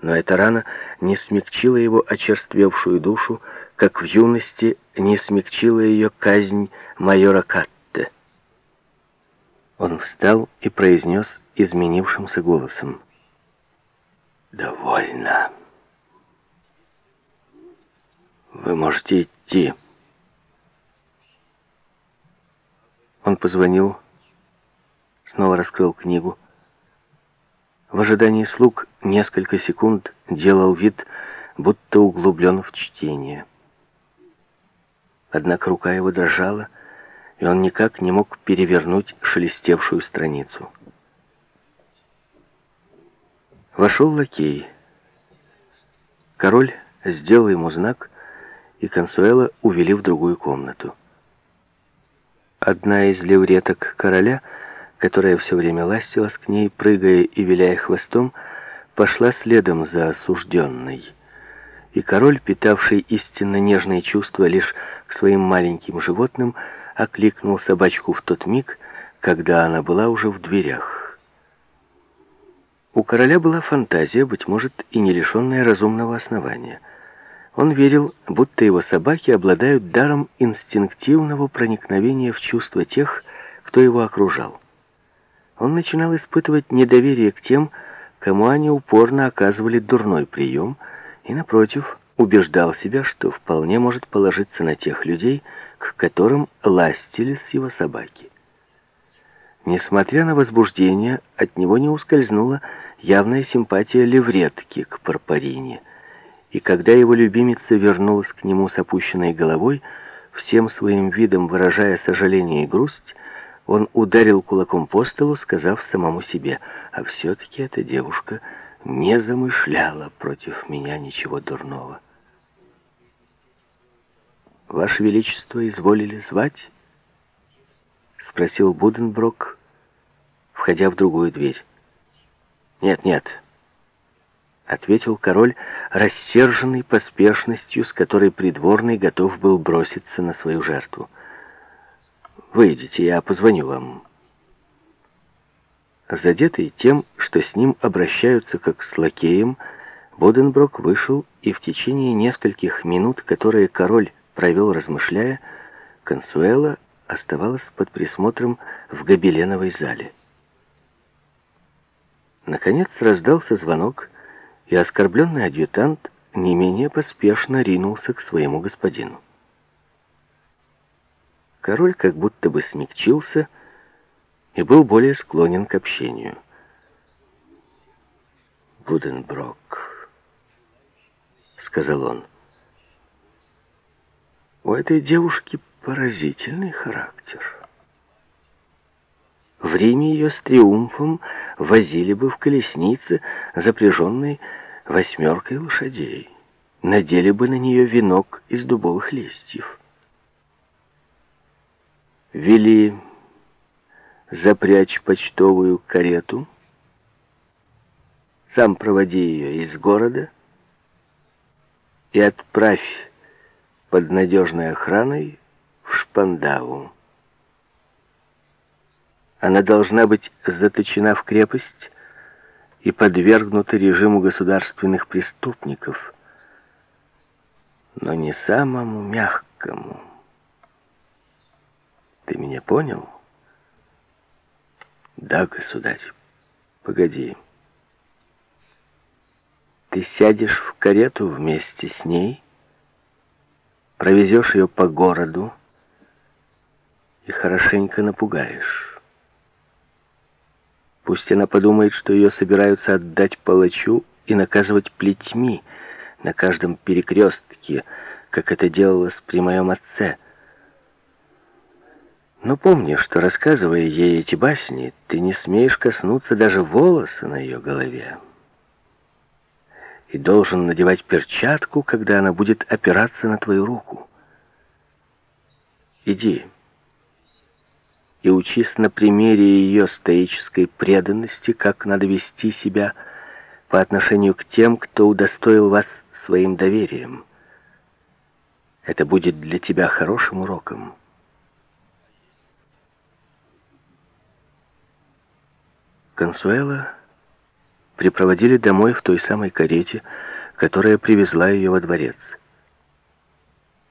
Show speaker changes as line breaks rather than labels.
Но эта рана не смягчила его очерствевшую душу, как в юности не смягчила ее казнь майора Катте. Он встал и произнес изменившимся голосом. «Довольно. Вы можете идти». Он позвонил, снова раскрыл книгу. В ожидании слуг несколько секунд делал вид, будто углублен в чтение. Однако рука его дрожала, и он никак не мог перевернуть шелестевшую страницу. Вошел лакей. Король сделал ему знак, и Консуэла увели в другую комнату. Одна из левреток короля, которая все время ластилась к ней, прыгая и виляя хвостом, пошла следом за осужденной. И король, питавший истинно нежные чувства лишь к своим маленьким животным, окликнул собачку в тот миг, когда она была уже в дверях. У короля была фантазия, быть может, и не лишенная разумного основания — он верил, будто его собаки обладают даром инстинктивного проникновения в чувства тех, кто его окружал. Он начинал испытывать недоверие к тем, кому они упорно оказывали дурной прием, и, напротив, убеждал себя, что вполне может положиться на тех людей, к которым ластились его собаки. Несмотря на возбуждение, от него не ускользнула явная симпатия левретки к Парпарине — и когда его любимица вернулась к нему с опущенной головой, всем своим видом выражая сожаление и грусть, он ударил кулаком по столу, сказав самому себе, «А все-таки эта девушка не замышляла против меня ничего дурного». «Ваше Величество изволили звать?» — спросил Буденброк, входя в другую дверь. «Нет, нет», — ответил король, рассерженный поспешностью, с которой придворный готов был броситься на свою жертву. «Выйдите, я позвоню вам». Задетый тем, что с ним обращаются как с лакеем, Боденброк вышел, и в течение нескольких минут, которые король провел размышляя, Консуэла оставалась под присмотром в гобеленовой зале. Наконец раздался звонок, и оскорбленный адъютант не менее поспешно ринулся к своему господину. Король как будто бы смягчился и был более склонен к общению. «Буденброк», — сказал он, — «у этой девушки поразительный характер». В Риме ее с триумфом возили бы в колеснице, запряженной восьмеркой лошадей. Надели бы на нее венок из дубовых листьев. Вели запрячь почтовую карету, сам проводи ее из города и отправь под надежной охраной в Шпандау. Она должна быть заточена в крепость и подвергнута режиму государственных преступников, но не самому мягкому. Ты меня понял? Да, государь. Погоди. Ты сядешь в карету вместе с ней, провезешь ее по городу и хорошенько напугаешь. Пусть она подумает, что ее собираются отдать палачу и наказывать плетьми на каждом перекрестке, как это делалось при моем отце. Но помни, что, рассказывая ей эти басни, ты не смеешь коснуться даже волоса на ее голове. И должен надевать перчатку, когда она будет опираться на твою руку. Иди и учись на примере ее стоической преданности, как надо вести себя по отношению к тем, кто удостоил вас своим доверием. Это будет для тебя хорошим уроком. Консуэла припроводили домой в той самой карете, которая привезла ее во дворец.